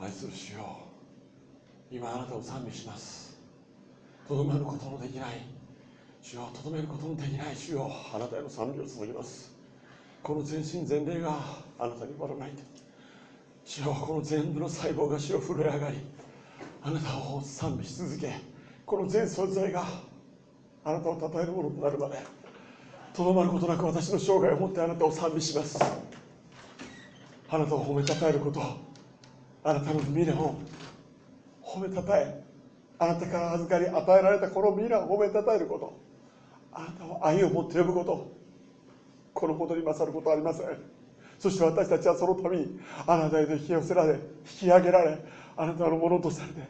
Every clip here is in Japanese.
愛する主よ。今あなたを賛美します。とどまることのできない。主よとどめることのできない。主よあなたへの賛美を続けます。この全身全霊があなたに割らないて主よこの全部の細胞が主を震え上がりあなたを賛美し続けこの全存在があなたを称えるものとなるまでとどまることなく私の生涯をもってあなたを賛美します。あなたを褒めたたえることあなたの皆を褒めたたえあなたから預かり与えられたこの皆を褒めたたえること。あなたを愛を持って呼ぶこと。このことに勝ることはありません。そして私たちはそのためにあなたへと引き寄せられ引き上げられあなたのものとされて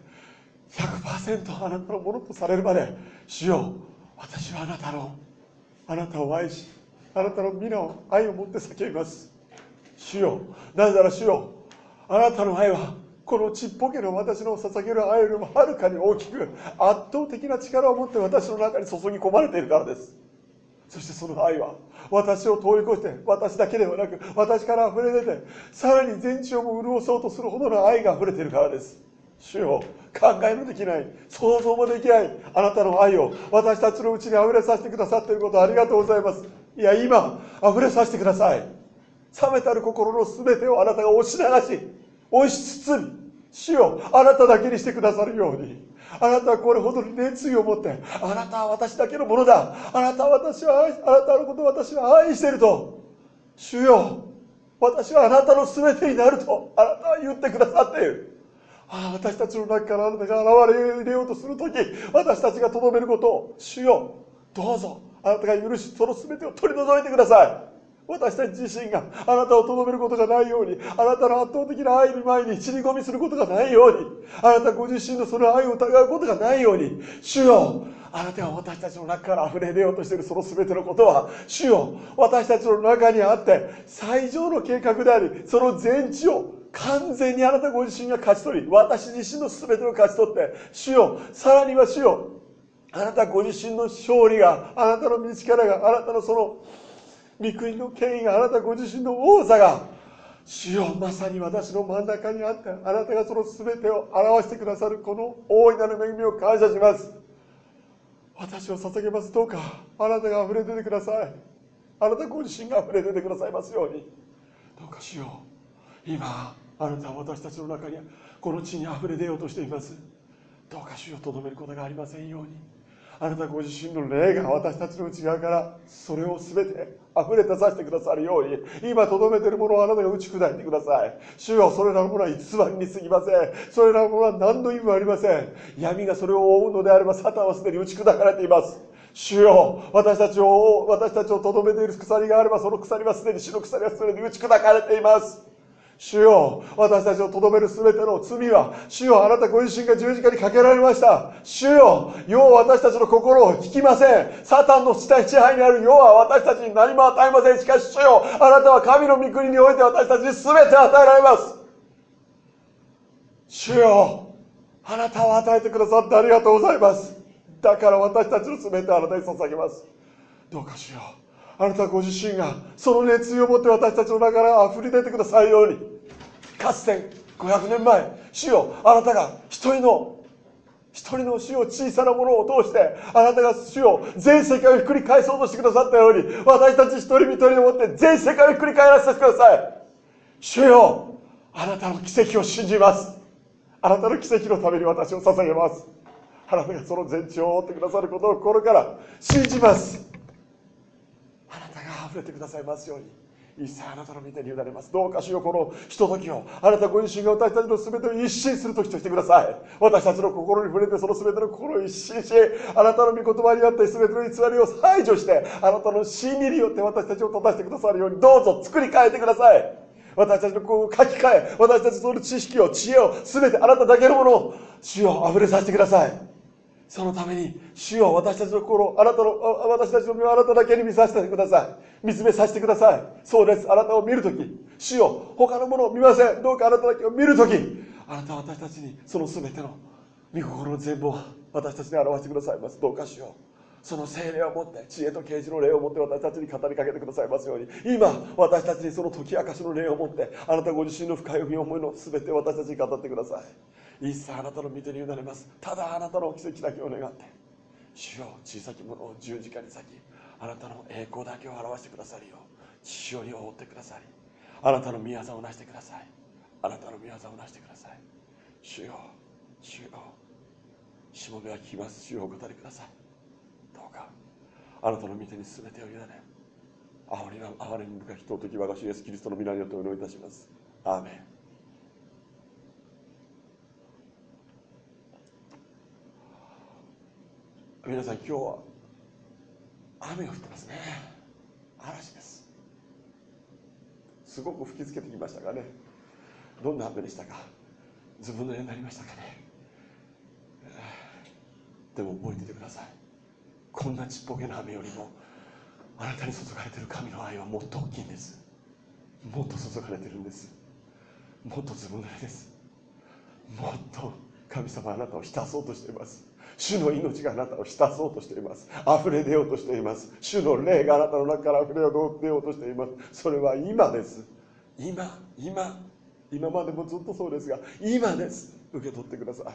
100%あなたのものとされるまで主よ私はあなたのあなたを愛しあなたの皆を愛を持って叫びます。主よなぜなら主よあなたの愛はこのちっぽけな私の捧げる愛よりもはるかに大きく圧倒的な力を持って私の中に注ぎ込まれているからです。そしてその愛は私を通り越して私だけではなく私から溢れ出てさらに全地をも潤そうとするほどの愛が溢れているからです。主よ考えのできない。想像もできない。あなたの愛を私たちのうちに溢れさせてくださっていることありがとうございます。いや今溢れさせてください。冷めたる心の全てをあなたが押し流し押し包み主よあなただけにしてくださるように。あなたはこれほどに熱意を持ってあなたは私だけのものだ。あなたは私は愛あなたのことを私は愛していると。主よ私はあなたの全てになるとあなたは言ってくださっている。ああ私たちの中からあなたが現れ入れようとする時私たちがとどめることを主よどうぞあなたが許しその全てを取り除いてください。私たち自身があなたをとどめることがないようにあなたの圧倒的な愛の前に散り込みすることがないようにあなたご自身のその愛を疑うことがないように主よあなたが私たちの中から溢れ出ようとしているその全てのことは主よ私たちの中にあって最上の計画でありその全地を完全にあなたご自身が勝ち取り私自身の全てを勝ち取って主よさらには主よあなたご自身の勝利があなたの道からがあなたのその御国の権威があなたご自身の王座が主よまさに私の真ん中にあってあなたがその全てを表してくださるこの大いなる恵みを感謝します。私を捧げますどうかあなたが溢れ出てください。あなたご自身が溢れ出てくださいますように。どうかしよう。今あなたは私たちの中にこの地に溢れ出ようとしています。どうか主をとどめることがありませんように。あなたご自身の霊が私たちの内側からそれを全て溢れ出させてくださるように今とどめているものをあなたが打ち砕いてください。主よそれらのものは偽りに過ぎません。それらのものは何の意味もありません。闇がそれを覆うのであればサタンはすでに打ち砕かれています。主よ私たちを私たちをとどめている鎖があればその鎖はすでに死の鎖はすでに打ち砕かれています。主よ私たちをとどめる全ての罪は主よあなたご自身が十字架にかけられました。主よ世は私たちの心を引きません。サタンの支配にある世は私たちに何も与えません。しかし主よあなたは神の御国において私たちに全て与えられます。主よあなたを与えてくださってありがとうございます。だから私たちの全てあなたに捧げます。どうかしようあなたご自身がその熱意を持って私たちの中から溢れ出てくださるように。かつて500年前主よあなたが一人の一人の主を小さなものを通してあなたが主を全世界をひっくり返そうとしてくださったように私たち一人一人でもって全世界をひっくり返らせてください。主よあなたの奇跡を信じます。あなたの奇跡のために私を捧げます。あなたがその全地を覆ってくださることを心から信じます。あなたが溢れてくださいますように。一切あなたの御手に委ねます。どうかしようこのひとときをあなたご自身が私たちの全てを一新する時としてください。私たちの心に触れてその全ての心を一新しあなたの御言葉にあって全ての偽りを排除してあなたの真理によって私たちを立たせてくださるようにどうぞ作り変えてください。私たちのこう書き換え私たちの知識を知恵を全てあなただけのものを主を溢れさせてください。そのために主を私たちの心あなたの私たちの身をあなただけに見させてください。見つめさせてください。そうです。あなたを見るとき主よ。他のものを見ませんどうかあなただけを見るときあなたは私たちにその全ての御心の全貌を私たちに表してくださいます。どうかしよう。その精霊を持って知恵と啓示の霊を持って私たちに語りかけてくださいますように。今私たちにその解き明かしの霊を持ってあなたご自身の深い思いの全てを私たちに語ってください。一切あなたの御手に委ねますただあなたの奇跡だけを願って主よ小さきものを十字架に裂きあなたの栄光だけを表してくださるよ。う父より覆ってくださりあなたの御業をなしてください。あなたの御業をなしてください。主よ主よ。しもべは聞きます。主をお語りください。うかあなたの御手に全てを委ね哀れ哀れみ深き尊き我が主イエスキリストの皆によってお祈りいたします。アーメン。皆さん今日は雨が降ってますね。嵐です。すごく吹きつけてきましたがね。どんな雨でしたか。自分の絵になりましたかね。でも覚えててください。こんなちっぽけな雨よりもあなたに注がれている神の愛はもっと大きいんです。もっと注がれてるんです。もっとずぶ濡れです。もっと神様あなたを浸そうとしています。主の命があなたを浸そうとしています。溢れ出ようとしています。主の霊があなたの中から溢れ出ようとしています。それは今です。今今今までもずっとそうですが今です。受け取ってください。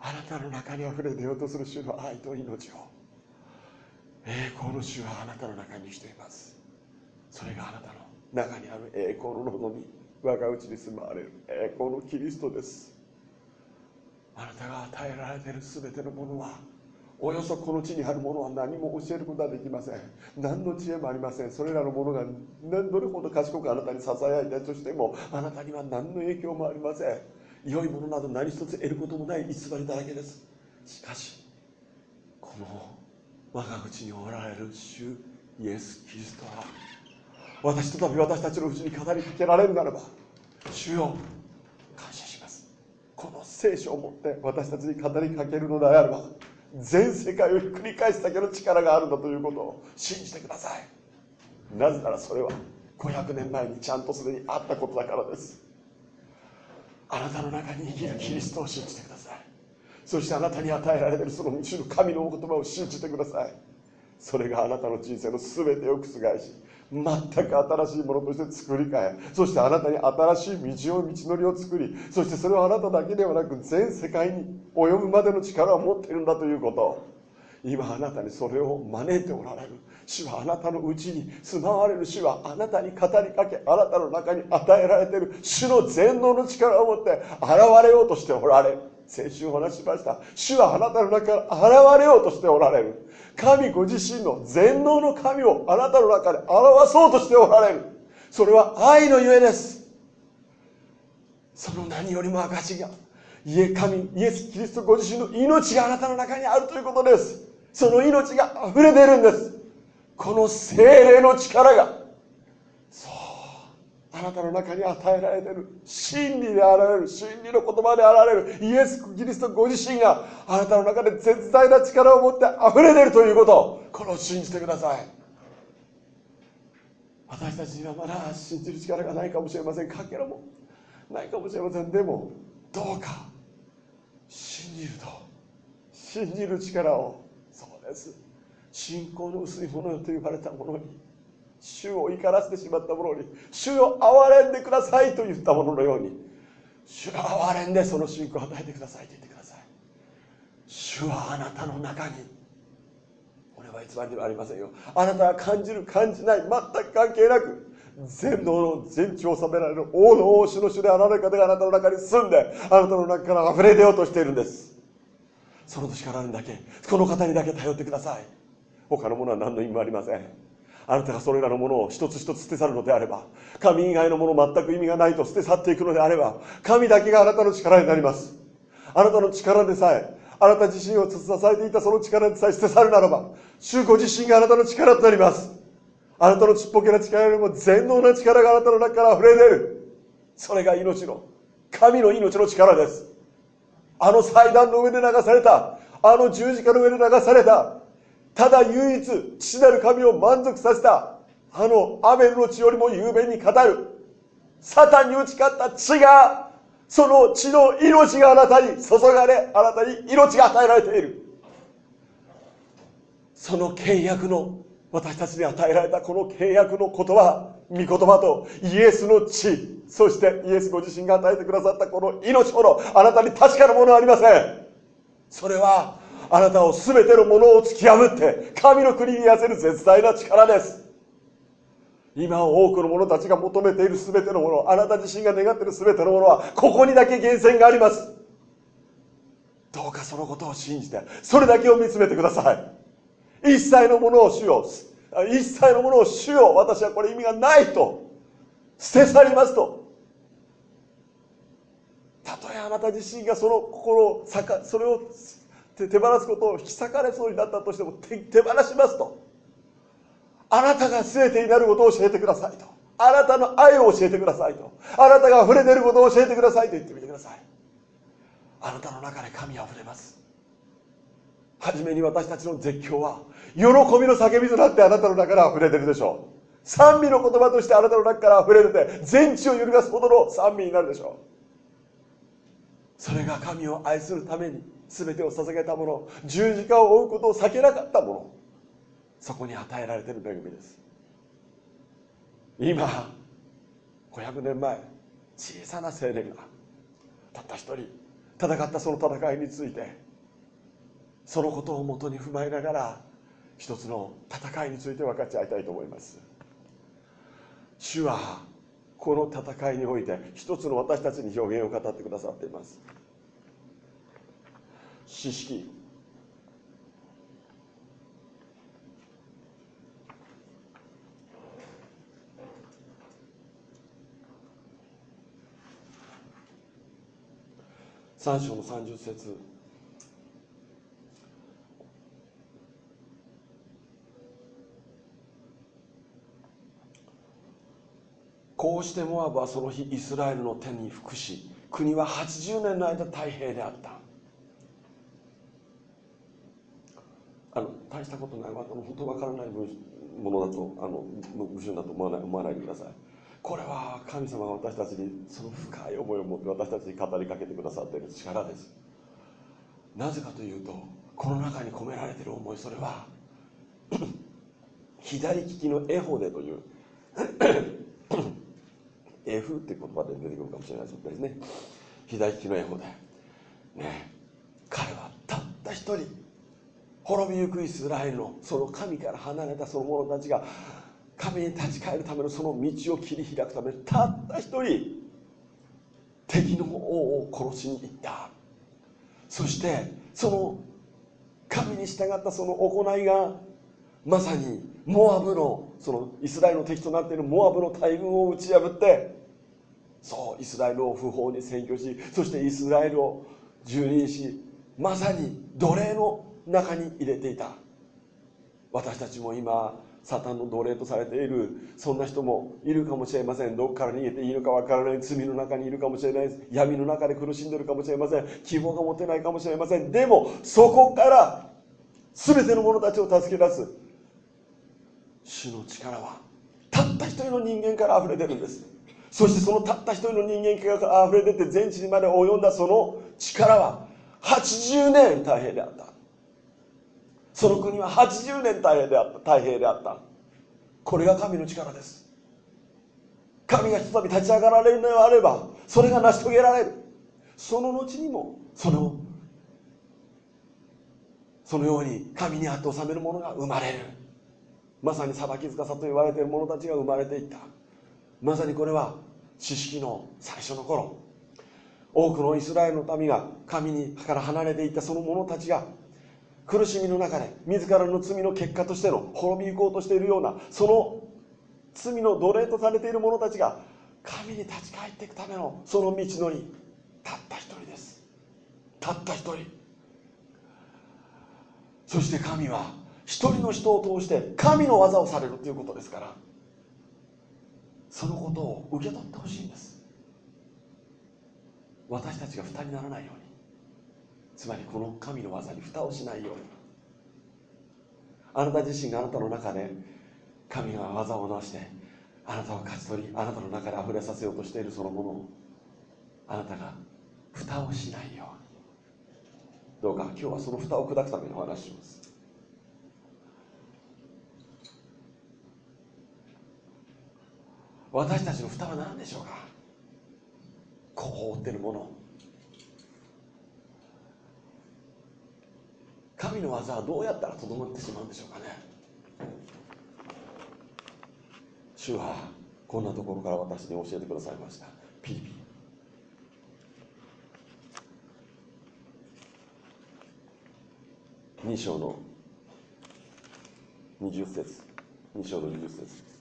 あなたの中に溢れ出ようとする主の愛と命を。栄光の主はあなたの中にしています。それがあなたの中にある。栄光の望み我がうちに住まわれる。栄光のキリストです。あなたが与えられている全てのものはおよそこの地にあるものは何も教えることはできません。何の知恵もありません。それらのものがどれほど賢くあなたにささやいたとしてもあなたには何の影響もありません。良いものなど何一つ得ることもない偽りだらけです。しかしこの我が口におられる主イエス・キリストは私とたび私たちのうちに語りかけられるならば主よ感謝します。この聖書を持って私たちに語りかけるのであれば全世界をひっくり返すだけの力があるんだということを信じてください。なぜならそれは500年前にちゃんとすでにあったことだからです。あなたの中に生きるキリストを信じてください。そしてあなたに与えられているその主の神のお言葉を信じてください。それがあなたの人生の全てを覆し全く新しいものとして作り変えそしてあなたに新しい道を道のりを作りそしてそれはあなただけではなく全世界に及ぶまでの力を持っているんだということ。今あなたにそれを招いておられる。主はあなたのうちに住まわれる主はあなたに語りかけあなたの中に与えられている主の全能の力を持って現れようとしておられる。先週お話ししました。主はあなたの中から現れようとしておられる。神ご自身の全能の神をあなたの中で表そうとしておられる。それは愛のゆえです。その何よりも証がイエ神イエス・キリストご自身の命があなたの中にあるということです。その命が溢れているんです。この精霊の力があなたの中に与えられている。真理であられる。真理の言葉であられる。イエス・キリストご自身があなたの中で絶大な力を持って溢れているということ。これを信じてください。私たちにはまだ信じる力がないかもしれません。かけらもないかもしれません。でもどうか信じると。信じる力を。そうです。信仰の薄いものと言われたものに。主を怒らせてしまった者に主を憐れんでくださいと言ったもののように主が憐れんでその信仰を与えてくださいと言ってください。主はあなたの中に俺は偽りではありませんよ。あなたが感じる感じない全く関係なく全能の全地を治められる王の王主の主であられる方があなたの中に住んであなたの中から溢れ出ようとしているんです。その力にだけこの方にだけ頼ってください。他のものは何の意味もありません。あなたがそれらのものを一つ一つ捨て去るのであれば神以外のもの全く意味がないと捨て去っていくのであれば神だけがあなたの力になります。あなたの力でさえあなた自身を支えていたその力でさえ捨て去るならば主ご自身があなたの力となります。あなたのちっぽけな力よりも全能な力があなたの中から溢れ出る。それが命の神の命の力です。あの祭壇の上で流されたあの十字架の上で流されたただ唯一父なる神を満足させたあのアベルの血よりも雄弁に語る。サタンに打ち勝った血がその血の命があなたに注がれあなたに命が与えられている。その契約の私たちに与えられたこの契約の言葉御言葉とイエスの血そしてイエスご自身が与えてくださったこの命ほどあなたに確かなものはありません。それはあなたを全てのものを突き破って神の国に痩せる絶大な力です。今多くの者たちが求めている全てのものあなた自身が願っている全てのものはここにだけ源泉があります。どうかそのことを信じてそれだけを見つめてください。一切のものを主よ一切のものを主よ私はこれ意味がないと捨て去りますと。たとえあなた自身がその心をそれを手放すことを引き裂かれそうになったとしても手放しますと。あなたが全てになることを教えてくださいと。あなたの愛を教えてくださいと。あなたが溢れ出ることを教えてくださいと言ってみてください。あなたの中で神は溢れます。初めに私たちの絶叫は喜びの叫びとなってあなたの中から溢れ出るでしょう。賛美の言葉としてあなたの中から溢れ出て全地を揺るがすほどの賛美になるでしょう。それが神を愛するために全てを捧げたもの十字架を追うことを避けなかったものそこに与えられている恵みです。今500年前小さな青年がたった一人戦ったその戦いについてそのことをもとに踏まえながら一つの戦いについて分かち合いたいと思います。主はこの戦いにおいて一つの私たちに表現を語ってくださっています。詩式3章の30節。こうしてモアブはその日イスラエルの手に服し国は80年の間太平であったあの大したことない本当わからないものだとあの矛盾だと思わない思わないでください。これは神様が私たちにその深い思いを持って私たちに語りかけてくださっている力です。なぜかというとこの中に込められている思いそれは 左利きのエホデという F って言葉で出てくるかもしれないですね。左利きのエホデ。ね。彼はたった一人滅びゆくイスラエルのその神から離れたその者たちが神に立ち返るためのその道を切り開くためたった一人敵の王を殺しに行った。そしてその神に従ったその行いがまさにモアブのそのイスラエルの敵となっているモアブの大軍を打ち破ってそうイスラエルを不法に占拠しそしてイスラエルを蹂躙しまさに奴隷の中に入れていた。私たちも今サタンの奴隷とされている。そんな人もいるかもしれません。どこから逃げていいのかわからない。罪の中にいるかもしれない。です闇の中で苦しんでるかもしれません。希望が持てないかもしれません。でもそこから全ての者たちを助け出す。主の力はたった一人の人間から溢れてるんです。そしてそのたった一人の人間から溢れ出て全地にまで及んだその力は80年太平であった。その国は80年太平であった太平であった。これが神の力です。神がひとたび立ち上がられるのであればそれが成し遂げられる。その後にもそのそのように神にあって治める者が生まれる。まさに裁き塚と言われている者たちが生まれていった。まさにこれは知識の最初の頃。多くのイスラエルの民が神にから離れていったその者たちが苦しみの中で自らの罪の結果としての滅び行こうとしているようなその罪の奴隷とされている者たちが神に立ち返っていくためのその道のりたった一人です。たった一人。そして神は一人の人を通して神の技をされるということですからそのことを受け取ってほしいんです。私たちが負担にならないように。つまりこの神の技に蓋をしないように。あなた自身があなたの中で神が技をなしてあなたを勝ち取りあなたの中で溢れさせようとしているそのものをあなたが蓋をしないように。どうか今日はその蓋を砕くためのお話します。私たちの蓋は何でしょうか？こう覆ってるもの。神の技はどうやったらとどまってしまうんでしょうかね。主はこんなところから私に教えてくださいました。ピリピリ。2章の20節。2章の20節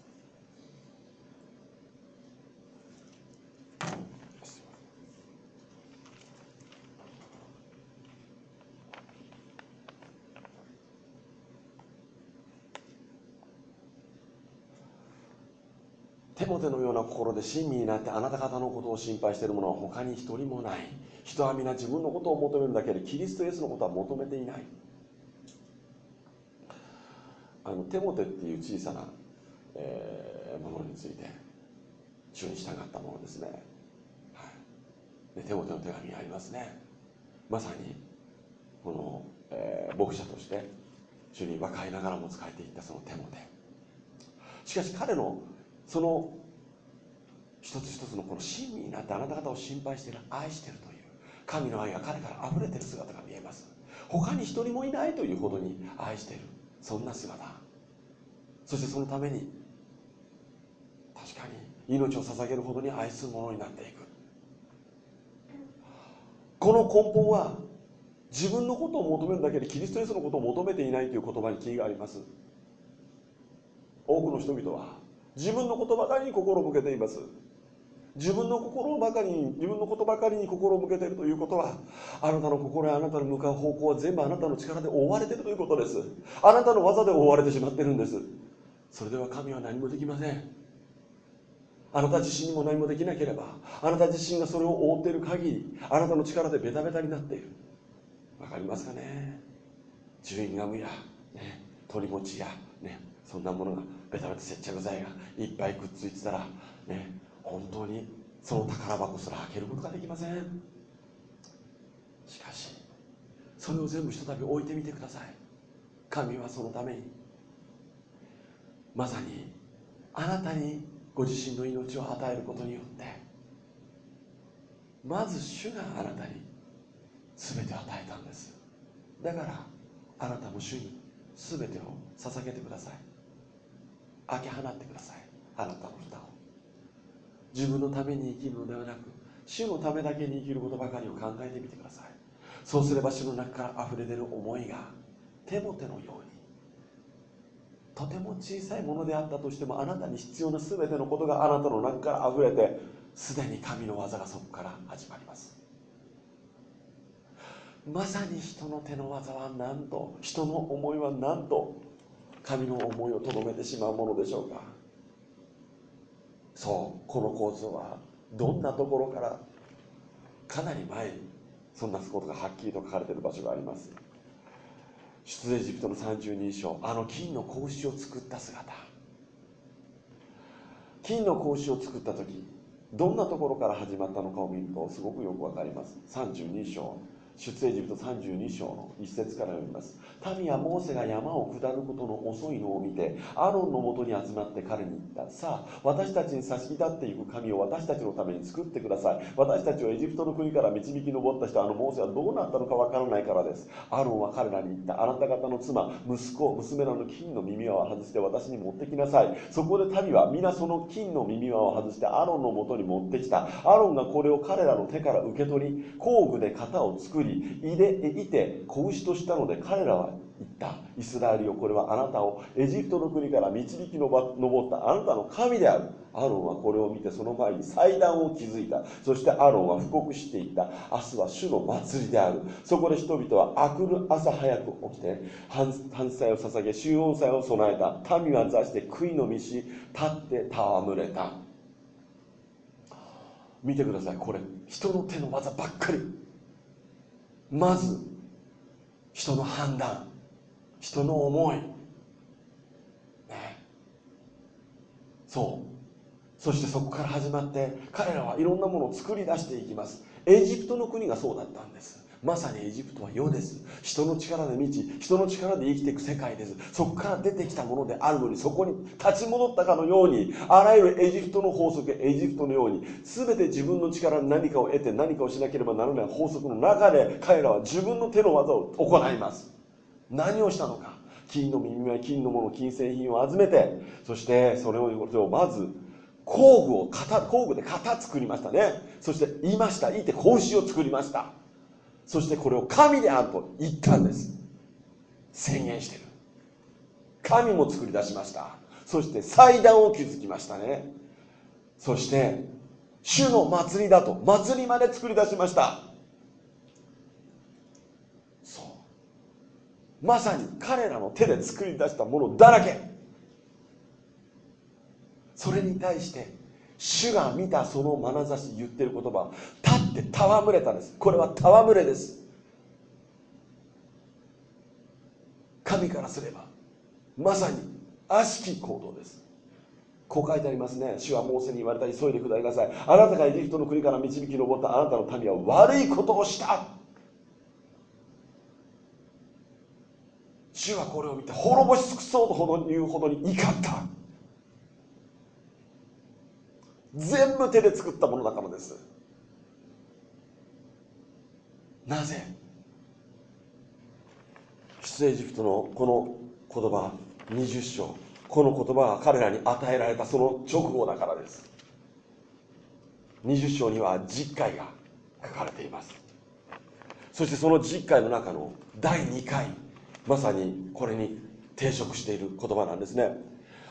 テモテのような心で親身になってあなた方のことを心配している者は他に一人もない。人は皆自分のことを求めるだけでキリストイエスのことは求めていない。あのテモテっていう小さな、えー、ものについて主に従ったものですね,、はい、でテモテの手紙がありますね。まさにこの、えー、牧者として主に若いながらも仕えていったそのテモテ。しかし彼のその一つ一つのこの親身になってあなた方を心配している愛しているという神の愛が彼から溢れている姿が見えます。他に一人もいないというほどに愛しているそんな姿。そしてそのために確かに命を捧げるほどに愛するものになっていく。この根本は自分のことを求めるだけでキリストイエスのことを求めていないという言葉にキーがあります。多くの人々は自分のことばかりに心を向けています。自分の心ばかりに自分のことばかりに心を向けているということはあなたの心やあなたの向かう方向は全部あなたの力で覆われているということです。あなたの技で覆われてしまっているんです。それでは神は何もできません。あなた自身にも何もできなければあなた自身がそれを覆っている限りあなたの力でベタベタになっている。わかりますかね？チューインガムや、ね、鳥餅や、ね、そんなものがベタベタ接着剤がいっぱいくっついてたらね本当にその宝箱すら開けることができません。しかしそれを全部ひとたび置いてみてください。神はそのためにまさにあなたにご自身の命を与えることによってまず主があなたに全てを与えたんです。だからあなたも主に全てを捧げてください。開け放ってください。あなたの蓋を。自分のために生きるのではなく主のためだけに生きることばかりを考えてみてください。そうすれば主の中から溢れ出る思いが手も手のようにとても小さいものであったとしてもあなたに必要な全てのことがあなたの中から溢れてすでに神の技がそこから始まります。まさに人の手の技は何と人の思いは何と神の思いをとどめてしまうものでしょうか。そうこの構造はどんなところからかなり前にそんなことがはっきりと書かれている場所があります。出エジプトの32章あの金の格子を作った姿。金の格子を作った時どんなところから始まったのかを見るとすごくよくわかります。32章。出エジプト32章の一節から読みます。民はモーセが山を下ることの遅いのを見てアロンのもとに集まって彼に言った。さあ私たちに差し浸っていく神を私たちのために作ってください。私たちをエジプトの国から導き上った人あのモーセはどうなったのかわからないからです。アロンは彼らに言った。あなた方の妻息子娘らの金の耳輪を外して私に持ってきなさい。そこで民は皆その金の耳輪を外してアロンのもとに持ってきた。アロンがこれを彼らの手から受け取り工具で型を作りりいでいて子牛としたので彼らは言ったイスラエルよ。これはあなたをエジプトの国から導き上った。あなたの神であるアロンはこれを見てその前に祭壇を築いた。そしてアロンは布告していった。明日は主の祭りである。そこで人々は明くる朝早く起きて反祭を捧げ集音祭を備えた。民は座して悔いの道立って戯れた。見てくださいこれ。人の手の技ばっかり。まず人の判断人の思い、ね、そう。そしてそこから始まって彼らはいろんなものを作り出していきます。エジプトの国がそうだったんです。まさにエジプトは世です。人の力で満ち人の力で生きていく世界です。そこから出てきたものであるのにそこに立ち戻ったかのようにあらゆるエジプトの法則エジプトのように全て自分の力で何かを得て何かをしなければならない法則の中で彼らは自分の手の技を行います。何をしたのか。金の耳は金のもの金製品を集めてそしてそれをまず工具を型工具で型作りましたね。そして言いました。言いて子牛を作りました。そしてこれを神であると言ったんです。宣言してる。神も作り出しました。そして祭壇を築きましたね。そして主の祭りだと祭りまで作り出しました。そう。まさに彼らの手で作り出したものだらけ。それに対して主が見たその眼差し言ってる言葉立って戯れたんです。これは戯れです。神からすればまさに悪しき行動です。こう書いてありますね。主はモーセに言われた急いでください。あなたがエジプトの国から導き上ったあなたの民は悪いことをした。主はこれを見て滅ぼし尽くそうとほど言うほどに怒った。全部手で作ったものだからです。なぜ？出エジプトのこの言葉20章。この言葉が彼らに与えられたその直後だからです。20章には実会が書かれています。そしてその実会の中の第2回まさにこれに抵触している言葉なんですね。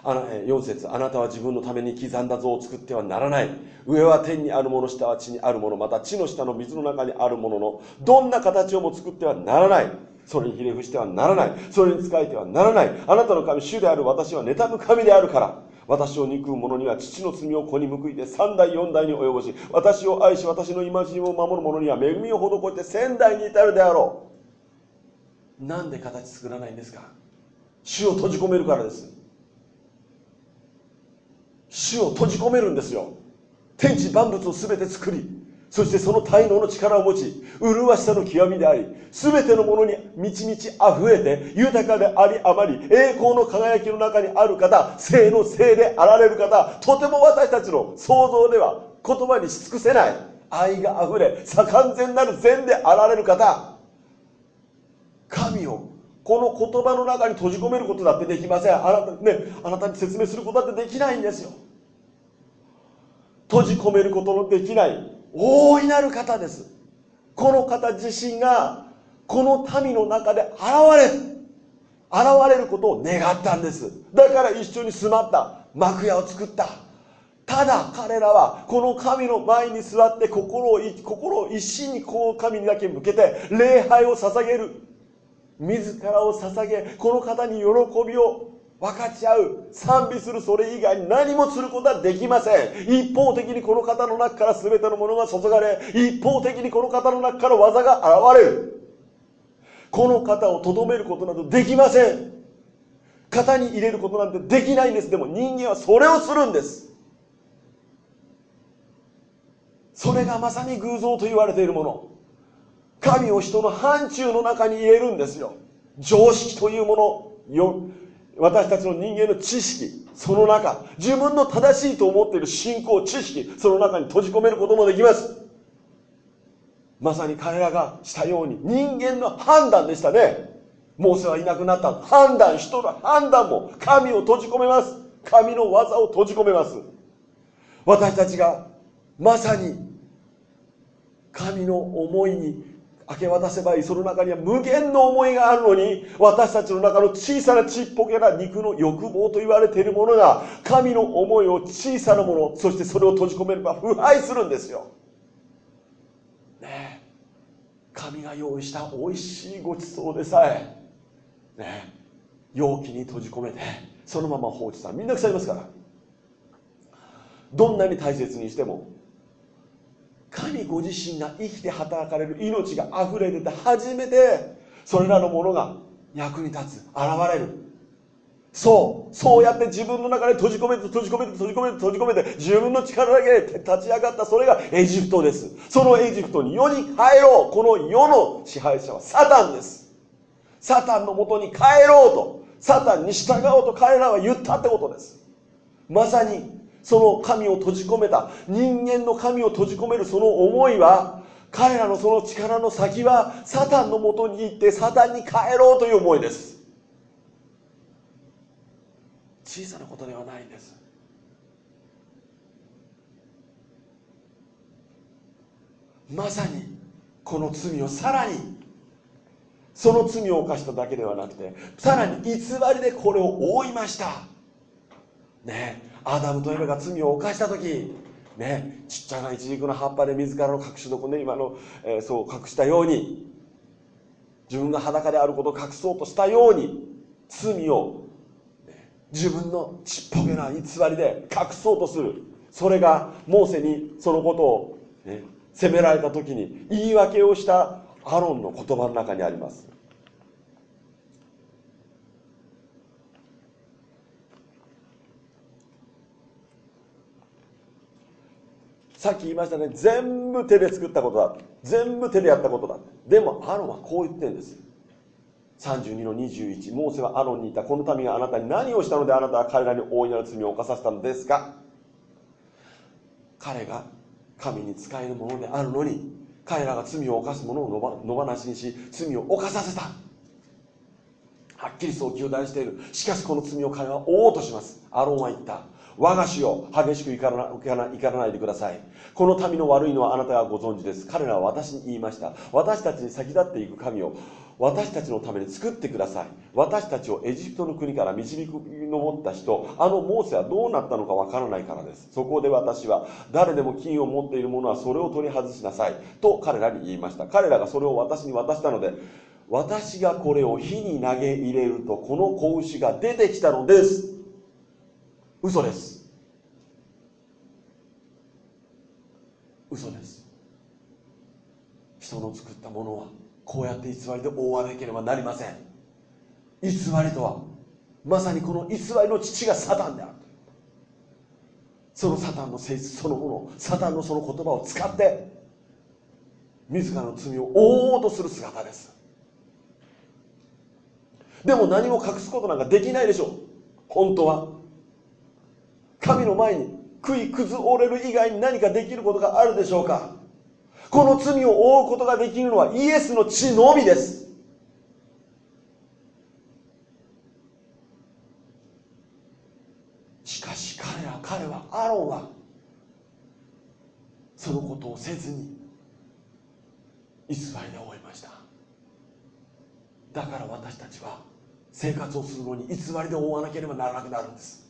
あの4節あなたは自分のために刻んだ像を作ってはならない。上は天にあるもの下は地にあるものまた地の下の水の中にあるもののどんな形をも作ってはならない。それにひれ伏してはならない。それに仕えてはならない。あなたの神主である私は妬む神であるから。私を憎む者には父の罪を子に報いて三代四代に及ぼし私を愛し私の戒めを守る者には恵みを施って仙代に至るであろう。なんで形作らないんですか。主を閉じ込めるからです。主を閉じ込めるんですよ。天地万物を全て作りそしてその滞納の力を持ち麗しさの極みであり全てのものに満ち満ち溢れて豊かであり余り栄光の輝きの中にある方聖の聖であられる方とても私たちの想像では言葉にし尽くせない愛が溢れ左完全なる善であられる方神をこの言葉の中に閉じ込めることだってできません。あなた,、ね、あなたに説明することだってできないんですよ。閉じ込めることのできない。大いなる方です。この方自身がこの民の中で現れ現れることを願ったんです。だから一緒に住まった。幕屋を作った。ただ彼らはこの神の前に座って心を心を一心にこう神にだけ向けて礼拝を捧げる。自らを捧げこの方に喜びを分かち合う賛美するそれ以外に何もすることはできません。一方的にこの方の中から全てのものが注がれ一方的にこの方の中から技が現れる。この方をとどめることなどできません。型に入れることなんてできないんです。でも人間はそれをするんです。それがまさに偶像と言われているもの。神を人の範疇の中に入れるんですよ。常識というもの。私たちの人間の知識その中自分の正しいと思っている信仰知識その中に閉じ込めることもできます。まさに彼らがしたように人間の判断でしたね。モーセはいなくなった。判断人の判断も神を閉じ込めます。神の技を閉じ込めます。私たちがまさに神の思いに明け渡せばいいその中には無限の思いがあるのに私たちの中の小さなちっぽけな肉の欲望と言われているものが神の思いを小さなものそしてそれを閉じ込めれば腐敗するんですよ。ね神が用意した美味しいごちそうでさえ、ね、容器に閉じ込めてそのまま放置したらみんな腐りますからどんなに大切にしても神ご自身が生きて働かれる命が溢れ出て初めてそれらのものが役に立つ現れる。そうそうやって自分の中で閉じ込めて閉じ込めて閉じ込めて閉じ込めて自分の力だけで立ち上がったそれがエジプトです。そのエジプトに世に帰ろう。この世の支配者はサタンです。サタンのもとに帰ろうとサタンに従おうと彼らは言ったってことです。まさにその神を閉じ込めた人間の神を閉じ込めるその思いは彼らのその力の先はサタンのもとに行ってサタンに帰ろうという思いです。小さなことではないんです。まさにこの罪をさらにその罪を犯しただけではなくてさらに偽りでこれを覆いました。ねえ。アダムとエバが罪を犯した時ねちっちゃなイチジクの葉っぱで自らの隠しどこね今の、えー、そう隠したように自分が裸であることを隠そうとしたように罪を、自分のちっぽけな偽りで隠そうとする。それがモーセにそのことを、ね、責められた時に言い訳をしたアロンの言葉の中にあります。さっき言いましたね。全部手で作ったことだ。全部手でやったことだ。でもアロンはこう言ってるんです。32の21モーセはアロンにいた。この民があなたに何をしたのであなたは彼らに大いなる罪を犯させたのですか？彼が神に仕えるものであるのに彼らが罪を犯す者を野放しにし罪を犯させた。はっきりそう糾弾している。しかしこの罪を彼は負おうとします。アロンは言った。我が死を激しく怒らな怒らないでください。この民の悪いのはあなたがご存知です。彼らは私に言いました。私たちに先立っていく神を私たちのために作ってください。私たちをエジプトの国から導き上った人あのモーセはどうなったのかわからないからです。そこで私は誰でも金を持っている者はそれを取り外しなさい。と彼らに言いました。彼らがそれを私に渡したので私がこれを火に投げ入れるとこの子牛が出てきたのです。嘘です。嘘です。人の作ったものはこうやって偽りで覆わなければなりません。偽りとはまさにこの偽りの父がサタンである。そのサタンの性質そのものサタンのその言葉を使って自らの罪を覆おうとする姿です。でも何も隠すことなんかできないでしょう。本当は。神の前に悔い崩れる以外に何かできることがあるでしょうか？この罪を負うことができるのはイエスの血のみです。しかし彼ら彼はアロンはそのことをせずに偽りで終えました。だから私たちは生活をするのに偽りで覆わなければならなくなるんです。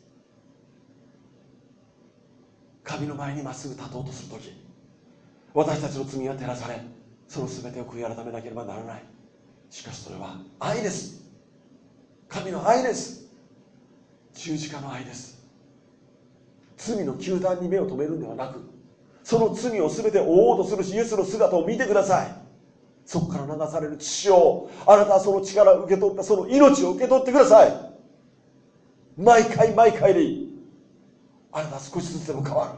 神の前にまっすぐ立とうとする時私たちの罪が照らされその全てを悔い改めなければならない。しかしそれは愛です。神の愛です。十字架の愛です。罪の球団に目を留めるんではなくその罪を全て追おうとするイエスの姿を見てください。そこから流される血をあなたはその力を受け取ったその命を受け取ってください。毎回毎回でいい。あなた少しずつでも変わる。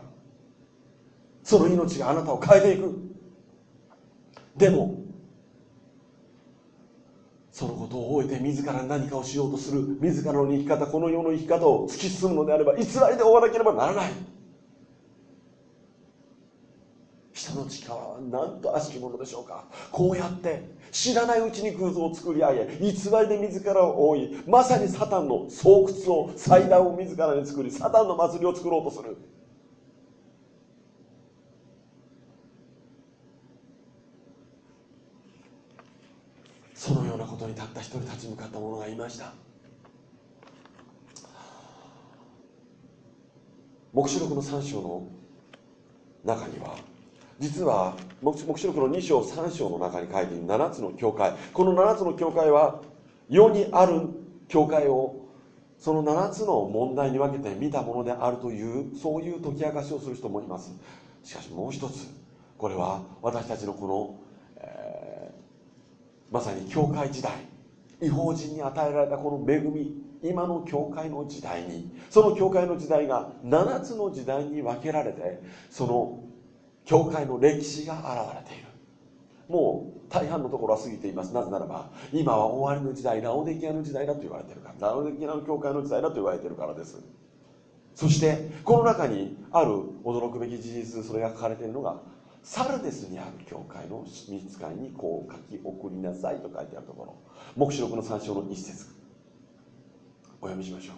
その命があなたを変えていく。でもそのことを終えて自ら何かをしようとする。自らの生き方この世の生き方を突き進むのであれば偽りで終わらなければならない。人の力はなんと悪しきものでしょうか？こうやって知らないうちに空想を作り上げ偽りで自らを覆いまさにサタンの巣窟を祭壇を自らに作りサタンの祭りを作ろうとする。そのようなことにたった一人立ち向かった者がいました。黙示録の3章の中には実は黙示録の2章3章の中に書いている7つの教会。この7つの教会は世にある教会をその7つの問題に分けて見たものであるというそういう解き明かしをする人もいます。しかしもう一つこれは私たちのこの、えー、まさに教会時代違法人に与えられたこの恵み今の教会の時代にその教会の時代が7つの時代に分けられてその教会の歴史が現れている。もう大半のところは過ぎています。なぜならば今は終わりの時代ラオデキアの時代だと言われてるから。ラオデキアの教会の時代だと言われてるからです。そしてこの中にある驚くべき事実それが書かれているのがサルデスにある教会の秘密使いにこう書き送りなさいと書いてあるところ。黙示録の3章の一節。お読みしましょう。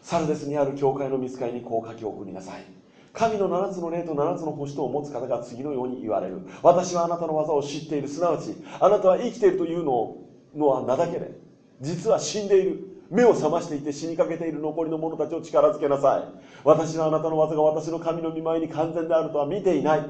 サルデスにある教会の見つかりにこう書き送りなさい。神の7つの霊と7つの星とを持つ方が次のように言われる。私はあなたの技を知っている。すなわちあなたは生きているというののは名だけで。実は死んでいる。目を覚ましていて死にかけている残りの者たちを力づけなさい。私のあなたの技が私の神の見舞いに完全であるとは見ていない。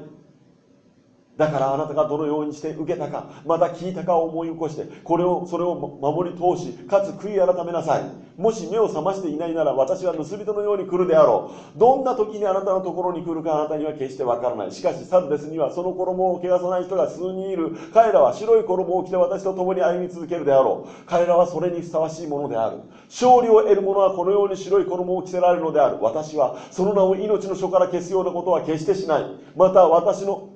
だからあなたがどのようにして受けたかまた聞いたかを思い起こしてこれをそれを守り通しかつ悔い改めなさい。もし目を覚ましていないなら私は盗人のように来るであろう。どんな時にあなたのところに来るかあなたには決してわからない。しかしサルデスにはその衣を汚さない人が数人いる。彼らは白い衣を着て私と共に歩み続けるであろう。彼らはそれにふさわしいものである。勝利を得る者はこのように白い衣を着せられるのである。私はその名を命の書から消すようなことは決してしない。また私の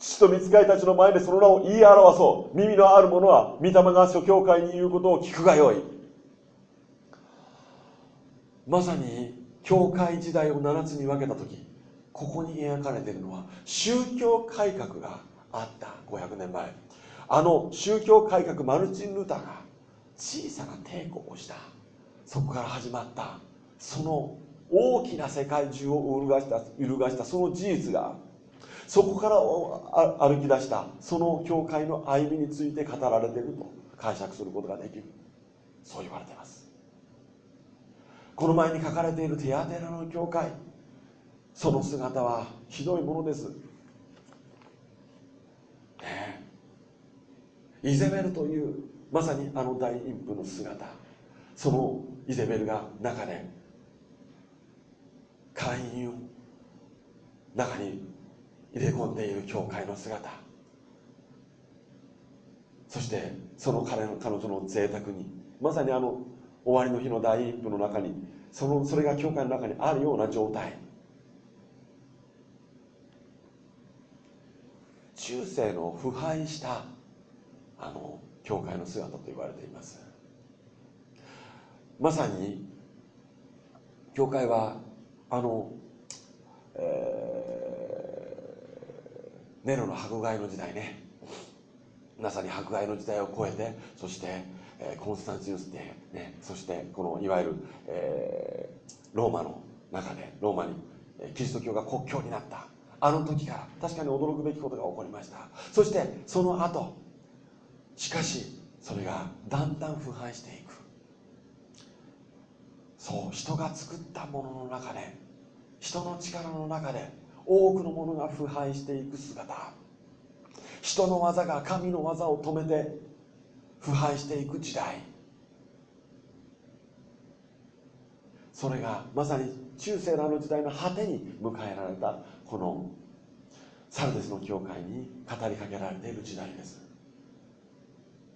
父と見つかりたちの前でその名を言い表そう。耳のある者は御霊が諸教会に言うことを聞くがよい。まさに教会時代を7つに分けた時ここに描かれているのは宗教改革があった500年前。あの宗教改革マルチン・ルターが小さな抵抗をした。そこから始まった。その大きな世界中を揺るがした揺るがしたその事実がそこから歩き出したその教会の歩みについて語られていると解釈することができる。そう言われています。この前に書かれているテアテラの教会その姿はひどいものです、ね、イゼベルというまさにあの大陰譜の姿。そのイゼベルが中で会員を中に入れ込んでいる教会の姿。そしてその彼の彼女の贅沢にまさにあの終わりの日の大陰譜の中にそのそれが教会の中にあるような状態。中世の腐敗したあの教会の姿と言われています。まさに教会はあの、えーネロの迫害の時代ね。まさに迫害の時代を超えてそして、え、コンスタンチヌスで、ね、そしてこのいわゆる、えー、ローマの中でローマにキリスト教が国教になった。あの時から確かに驚くべきことが起こりました。そしてその後しかしそれがだんだん腐敗していく。そう人が作ったものの中で人の力の中で多くのものが腐敗していく姿。人の技が神の技を止めて腐敗していく時代。それがまさに中世のあの時代の果てに迎えられたこのサルデスの教会に語りかけられている時代です。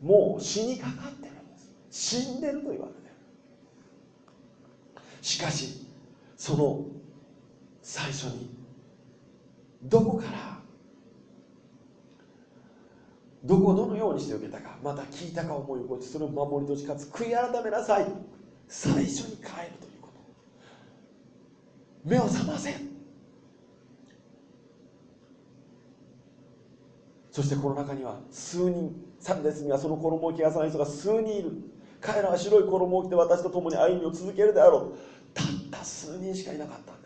もう死にかかってるんです。死んでると言われてる。しかしその最初にどこからどこをどのようにして受けたかまた聞いたか思い起こしそれを守りとしかつ悔い改めなさい。最初に帰るということ。目を覚ませ。そしてこの中には数人サルデスにはその衣を着やさない人が数人いる。彼らは白い衣を着て私と共に歩みを続けるであろう。たった数人しかいなかった。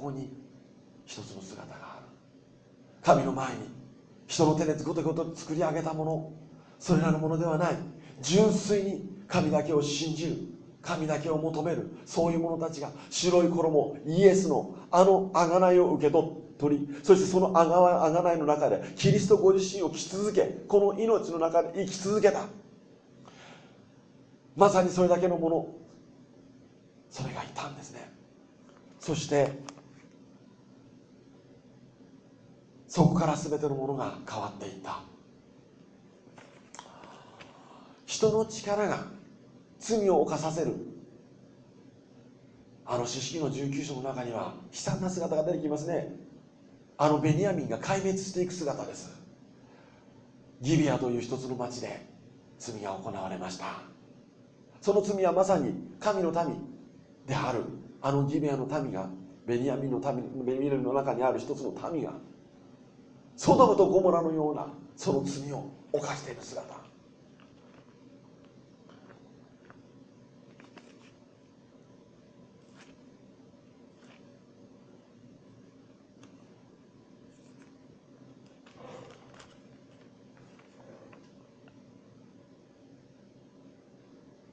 ここに一つの姿がある神の前に人の手でごとごと作り上げたものそれらのものではない純粋に神だけを信じる。神だけを求める。そういう者たちが白い衣イエスのあの贖いを受け取りそしてその贖いの中でキリストご自身を生き続けこの命の中で生き続けた。まさにそれだけのもの。それがいたんですね。そしてそこから全てのものが変わっていった。人の力が罪を犯させる。あの四式の19章の中には悲惨な姿が出てきますね。あのベニヤミンが壊滅していく姿です。ギビアという一つの町で罪が行われました。その罪はまさに神の民であるあのギビアの民がベニヤミンの民ベニヤミンの中にある一つの民がソドムとゴモラのようなその罪を犯している姿。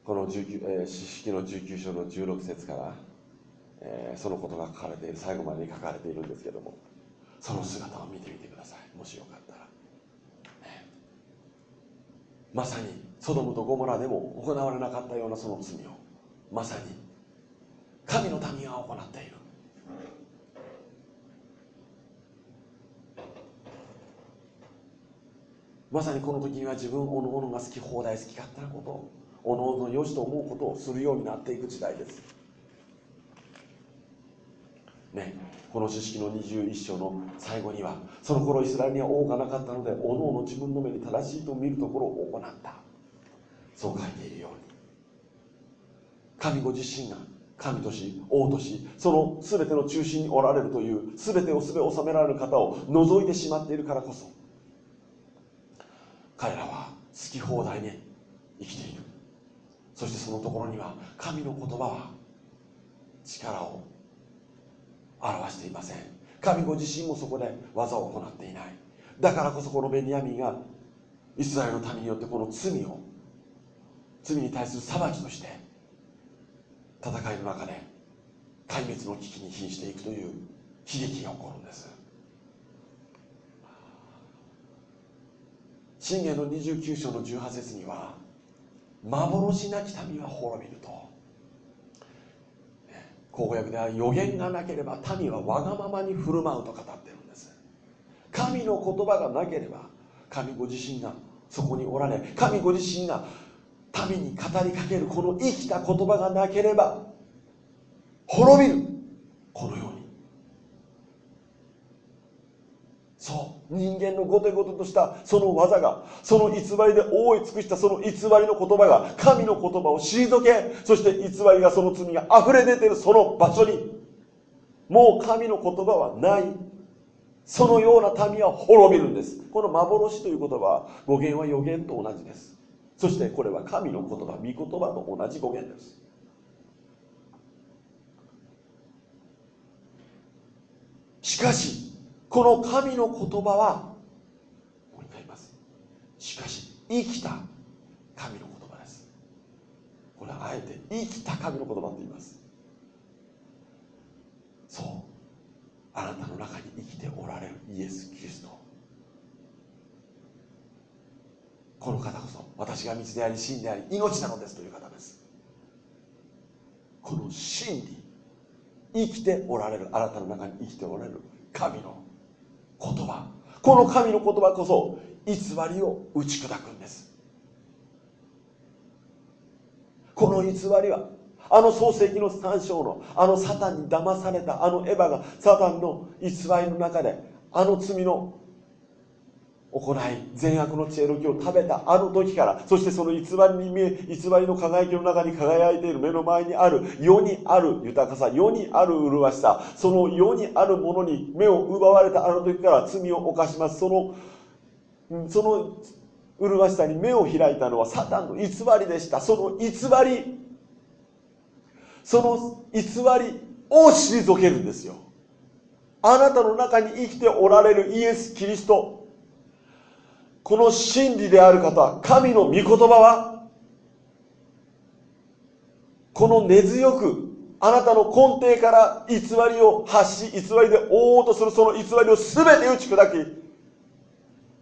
この19、えー、詩式の19章の16節から、えー、そのことが書かれている最後までに書かれているんですけども。その姿を見てみてください。もしよかったら、ね、まさにソドムとゴモラでも行われなかったようなその罪を。まさに神の民が行っている。まさにこの時には自分おのおのが好き放題好き勝手なことをおのおの良しと思うことをするようになっていく時代です。ねこの知識の21章の最後にはその頃イスラエルには王がなかったのでおのおの自分の目に正しいと見るところを行った。そう書いているように。神ご自身が神とし王としその全ての中心におられるという全てを全て収められる方を除いてしまっているからこそ彼らは好き放題に生きている。そしてそのところには神の言葉は力を表していません。神ご自身もそこで技を行っていない。だからこそこのベニヤミンがイスラエルの民によってこの罪を罪に対する裁きとして戦いの中で壊滅の危機に瀕していくという悲劇が起こるんです。信玄の29章の18節には幻なき民は滅びると。公約では予言がなければ民はわがままに振る舞うと語ってるんです。神の言葉がなければ神ご自身がそこにおられ神ご自身が民に語りかけるこの生きた言葉がなければ滅びる。この世うにそう人間のごてごてとしたその技がその偽りで覆い尽くしたその偽りの言葉が神の言葉を退けそして偽りがその罪が溢れ出てるその場所にもう神の言葉はない。そのような民は滅びるんです。この幻という言葉は語源は予言と同じです。そしてこれは神の言葉御言葉と同じ語源です。しかしこの神の言葉はもう一回言います。しかし生きた神の言葉です。これはあえて生きた神の言葉と言います。そう。あなたの中に生きておられるイエス・キリスト。この方こそ私が道であり真であり命なのですという方です。この真理生きておられるあなたの中に生きておられる神の言葉。この神の言葉こそ偽りを打ち砕くんです。この偽りはあの創世記の3章のあのサタンに騙されたあのエヴァがサタンの偽りの中であの罪の行い善悪の知恵の木を食べたあの時からそしてその偽りに偽りの輝きの中に輝いている目の前にある世にある豊かさ世にある麗しさその世にあるものに目を奪われたあの時から罪を犯します。そのその麗しさに目を開いたのはサタンの偽りでした。その偽りその偽りを退けるんですよ。あなたの中に生きておられるイエス・キリスト。この真理である方神の御言葉はこの根強くあなたの根底から偽りを発し偽りで覆おうとするその偽りを全て打ち砕き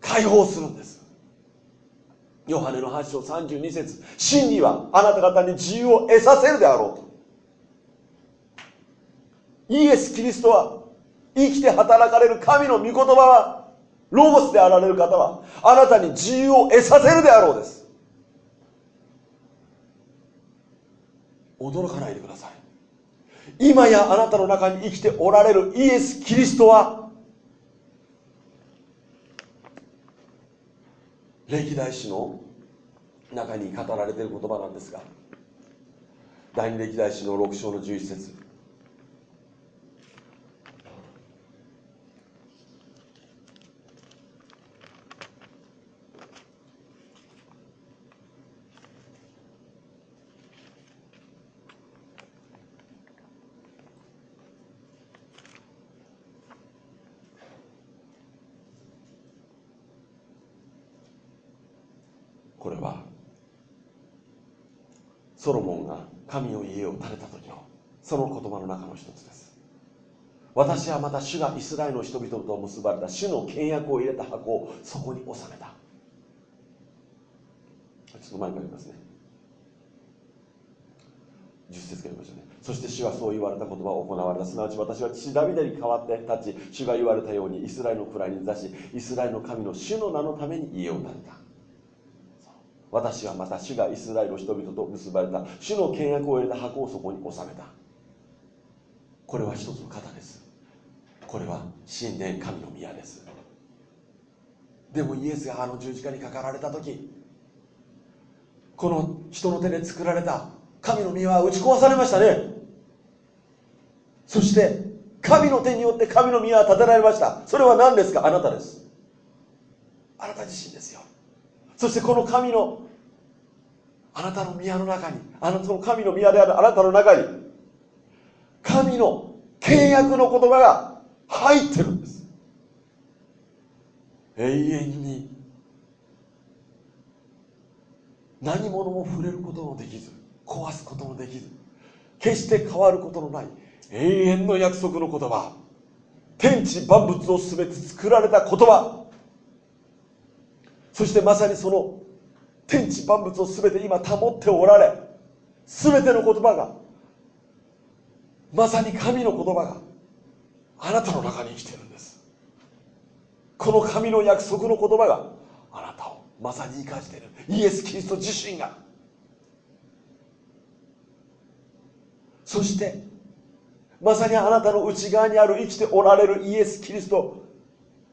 解放するんです。ヨハネの8章32節。真理はあなた方に自由を得させるであろう。とイエス・キリストは生きて働かれる神の御言葉はロゴスであられる方はあなたに自由を得させるであろうです。驚かないでください。今やあなたの中に生きておられるイエス・キリストは歴代史の中に語られている言葉なんですが第二歴代史の6章の11節これはソロモンが神の家を建てた時のその言葉の中の一つです。私はまた主がイスラエルの人々と結ばれた主の契約を入れた箱をそこに収めた。ちょっと前に書きますね。10節からましょうね。そして主はそう言われた言葉を行われた。すなわち私は父ダビデに代わって立ち主が言われたようにイスラエルの位に座しイスラエルの神の主の名のために家を建てた。私はまた主がイスラエルの人々と結ばれた。主の契約を入れた箱をそこに収めた。これは一つの方です。これは神殿神の宮です。でもイエスがあの十字架にかかられた時この人の手で作られた神の宮は打ち壊されましたね。そして神の手によって神の宮は建てられました。それは何ですか？あなたです。あなた自身ですよ。そしてこの神のあなたの宮の中にあなたの神の宮であるあなたの中に神の契約の言葉が入ってるんです。永遠に何者も触れることもできず壊すこともできず決して変わることのない永遠の約束の言葉天地万物を全て作られた言葉そしてまさにその天地万物を全て今保っておられ全ての言葉がまさに神の言葉があなたの中に生きてるんです。この神の約束の言葉があなたをまさに生かしている。イエス・キリスト自身が。そしてまさにあなたの内側にある生きておられるイエス・キリスト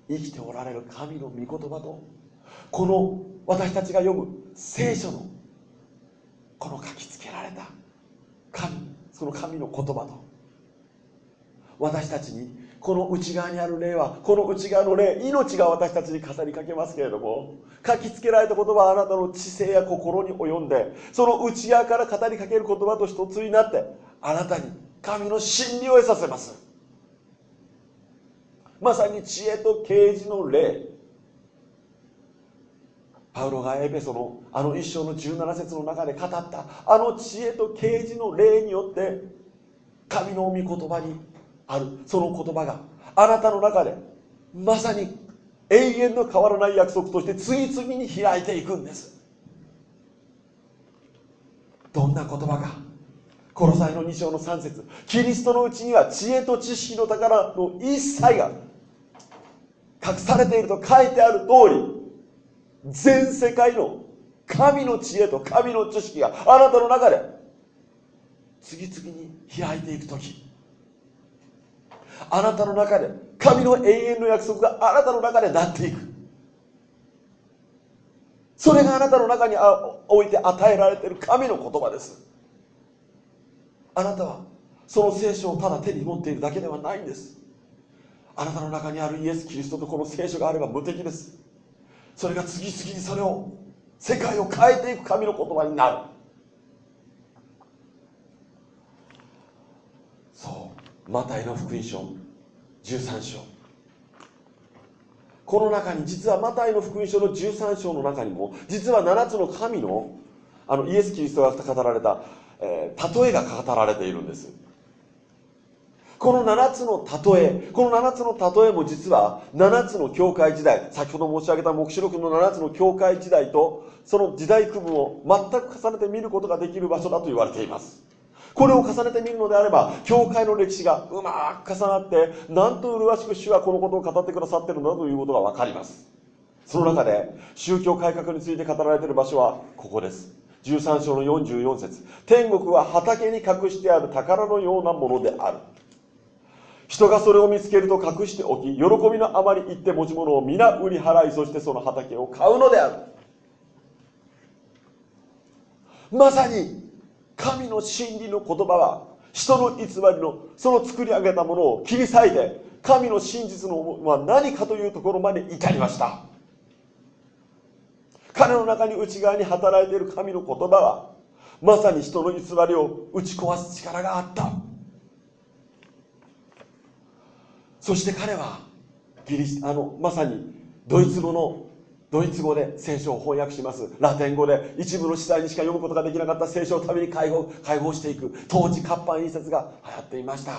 生きておられる神の御言葉とこの私たちが読む聖書のこの書きつけられた神その神の言葉と私たちにこの内側にある霊はこの内側の霊命が私たちに語りかけますけれども書きつけられた言葉はあなたの知性や心に及んでその内側から語りかける言葉と一つになってあなたに神の真理を得させます。まさに知恵と啓示の霊。パウロがエペソのあの一章の17節の中で語ったあの知恵と啓示の霊によって神の御言葉にある。その言葉があなたの中でまさに永遠の変わらない約束として次々に開いていくんです。どんな言葉がコロサイの2章の3節。キリストのうちには知恵と知識の宝の一切が隠されていると書いてある通り全世界の神の知恵と神の知識があなたの中で次々に開いていく時。あなたの中で神の永遠の約束があなたの中でなっていく。それがあなたの中に置いて与えられている神の言葉です。あなたはその聖書をただ手に持っているだけではないんです。あなたの中にあるイエス・キリストとこの聖書があれば無敵です。それが次々にそれを世界を変えていく神の言葉になる。そう。マタイの福音書。13章。この中に実はマタイの福音書の13章の中にも実は7つの神のあのイエス・キリストが語られた、えー、例えが語られているんです。この7つの例えこの7つの例えも実は7つの教会時代先ほど申し上げた黙示録の7つの教会時代とその時代区分を全く重ねて見ることができる場所だと言われています。これを重ねてみるのであれば教会の歴史がうまく重なってなんと麗しく主はこのことを語ってくださってるんだということが分かります。その中で宗教改革について語られている場所はここです。13章の44節。天国は畑に隠してある宝のようなものである。人がそれを見つけると隠しておき喜びのあまり行って持ち物を皆売り払いそしてその畑を買うのである。まさに神の真理の言葉は人の偽りのその作り上げたものを切り裂いて神の真実のは何かというところまで至りました。彼の中に内側に働いている神の言葉はまさに人の偽りを打ち壊す力があった。そして彼はギリあのまさにドイツ語のドイツ語で聖書を翻訳します。ラテン語で一部の司祭にしか読むことができなかった聖書をために解放解放していく。当時活版印刷が流行っていました。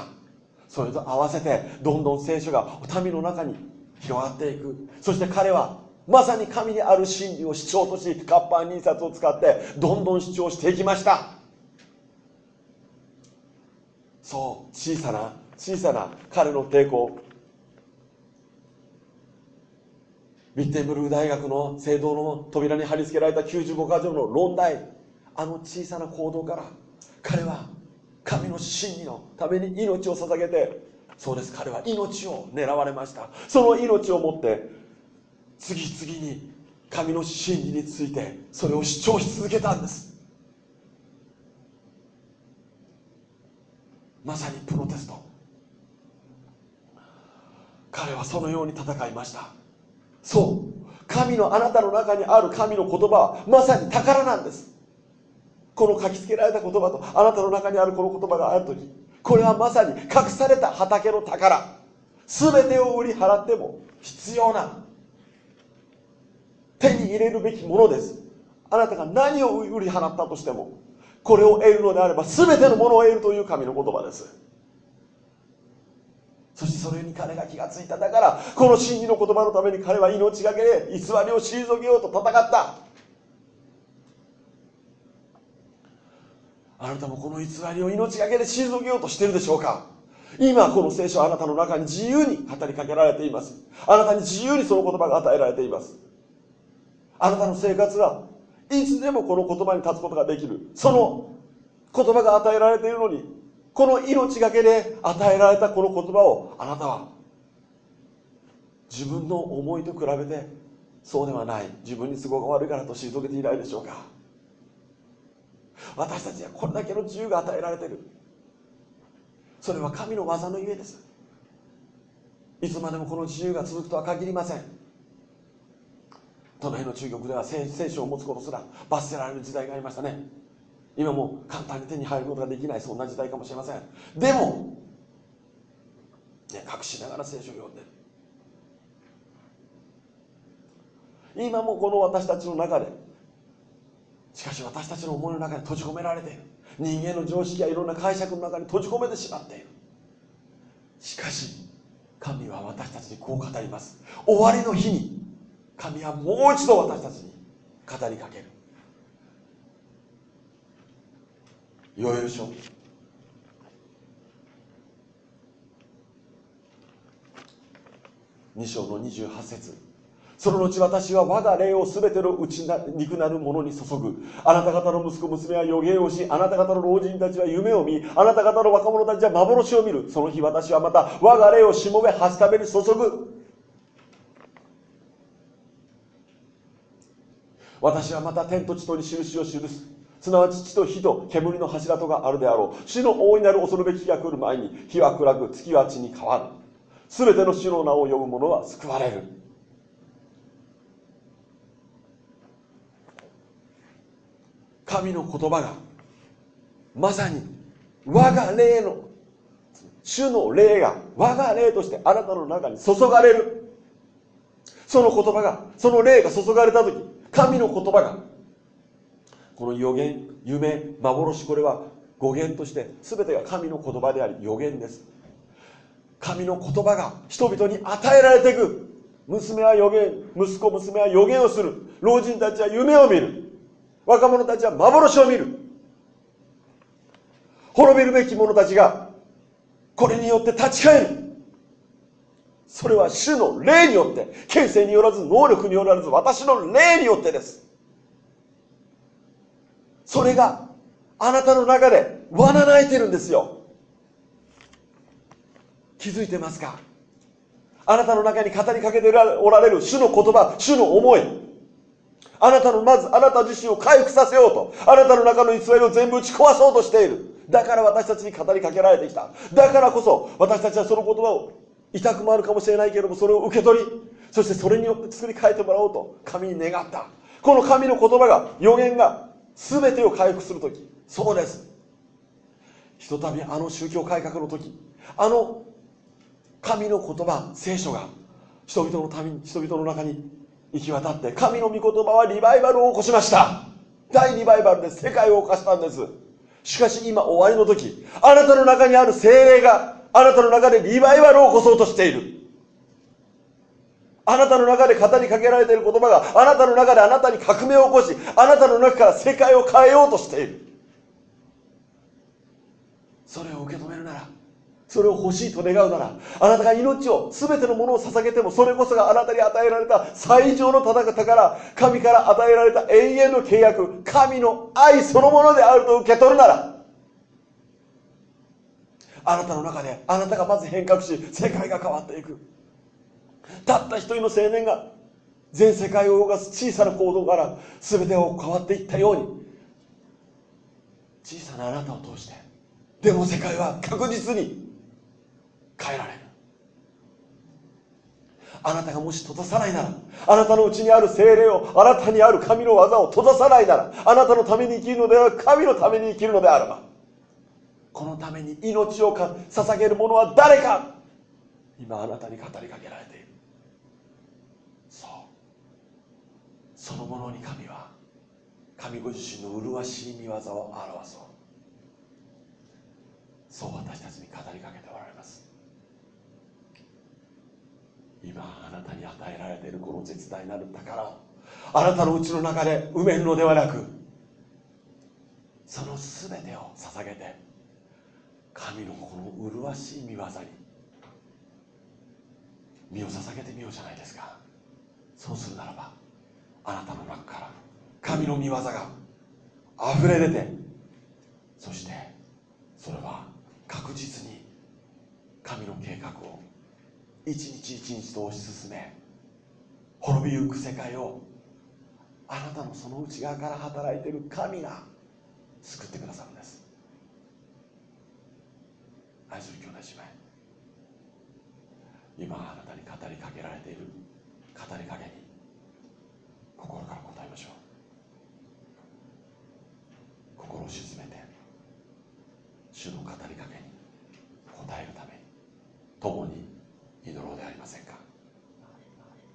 それと合わせてどんどん聖書が民の中に広がっていく。そして彼はまさに神にある真理を主張とし活版印刷を使ってどんどん主張していきました。そう小さな小さな彼の抵抗。ビッテンブルグ大学の聖堂の扉に貼り付けられた95箇条の論題。あの小さな行動から彼は神の真理のために命を捧げてそうです彼は命を狙われました。その命をもって次々に神の真理についてそれを主張し続けたんです。まさにプロテスト。彼はそのように戦いました。そう。神のあなたの中にある神の言葉はまさに宝なんです。この書きつけられた言葉とあなたの中にあるこの言葉がある時これはまさに隠された畑の宝。全てを売り払っても必要な手に入れるべきものです。あなたが何を売り払ったとしてもこれを得るのであれば全てのものを得るという神の言葉です。そしてそれに彼が気がついただからこの真理の言葉のために彼は命がけで偽りを退けようと戦った。あなたもこの偽りを命がけで退けようとしてるでしょうか。今この聖書はあなたの中に自由に語りかけられています。あなたに自由にその言葉が与えられています。あなたの生活はいつでもこの言葉に立つことができる。その言葉が与えられているのにこの命がけで与えられたこの言葉をあなたは自分の思いと比べてそうではない。自分に都合が悪いからと退けていないでしょうか。私たちはこれだけの自由が与えられている。それは神の技のゆえです。いつまでもこの自由が続くとは限りません。都内の中国では聖書を持つことすら罰せられる時代がありましたね。今も簡単に手に入ることができないそんな時代かもしれません。でも、ね、隠しながら聖書を読んでる。今もこの私たちの中でしかし私たちの思いの中に閉じ込められている。人間の常識やいろんな解釈の中に閉じ込めてしまっている。しかし神は私たちにこう語ります。終わりの日に神はもう一度私たちに語りかける。ヨエル書2章の28節。その後私は我が霊を全ての内な肉なるものに注ぐ。あなた方の息子娘は予言をしあなた方の老人たちは夢を見あなた方の若者たちは幻を見る。その日私はまた我が霊をしもべはすために注ぐ。私はまた天と地とに印を記す。すなわち地と火と煙の柱とがあるであろう。主の大いなる恐るべき日が来る前に火は暗く月は地に変わる。全ての主の名を呼ぶ者は救われる。神の言葉がまさに我が霊の主の霊が我が霊としてあなたの中に注がれる。その言葉がその霊が注がれた時神の言葉がこの予言夢幻これは語源として全てが神の言葉であり予言です。神の言葉が人々に与えられていく。娘は予言息子娘は予言をする。老人たちは夢を見る。若者たちは幻を見る。滅びるべき者たちがこれによって立ち返る。それは主の霊によって形成によらず能力によらず私の霊によってです。それがあなたの中でわな泣いてるんですよ。気づいてますか？あなたの中に語りかけておられる主の言葉主の思い。あなたのまずあなた自身を回復させようとあなたの中の偽りを全部打ち壊そうとしている。だから私たちに語りかけられてきた。だからこそ私たちはその言葉を痛くもあるかもしれないけれどもそれを受け取りそしてそれによって作り変えてもらおうと神に願った。この神の言葉が予言が全てを回復する時。そうです。ひとたびあの宗教改革の時あの神の言葉聖書が人々の民人々の中に行き渡って神の御言葉はリバイバルを起こしました。大リバイバルで世界を犯したんです。しかし今終わりの時あなたの中にある精霊があなたの中でリバイバルを起こそうとしている。あなたの中で語りかけられている言葉があなたの中であなたに革命を起こしあなたの中から世界を変えようとしている。それを受け止めるならそれを欲しいと願うならあなたが命を全てのものを捧げてもそれこそがあなたに与えられた最上の宝神から与えられた永遠の契約神の愛そのものであると受け取るならあなたの中であなたがまず変革し世界が変わっていく。たった一人の青年が全世界を動かす小さな行動から全てを変わっていったように小さなあなたを通してでも世界は確実に変えられる。あなたがもし閉ざさないならあなたのうちにある精霊をあなたにある神の技を閉ざさないならあなたのために生きるのではなく神のために生きるのであればこのために命を捧げる者は誰か今あなたに語りかけられているそうそのものに神は神ご自身の麗しい見業を表そう。そう私たちに語りかけておられます。今あなたに与えられているこの絶大なる宝をあなたのうちの中で埋めるのではなくその全てを捧げて神のこの麗しい見業に身を捧げてみようじゃないですか。そうするならばあなたの中から神の見業が溢れ出てそしてそれは確実に神の計画を一日一日と推し進め滅びゆく世界をあなたのその内側から働いている神が救ってくださるんです。愛する兄弟姉妹今あなたに語りかけられている語りかけに心から答えましょう。心を沈めて主の語りかけに応えるために共に祈ろうではありませんか。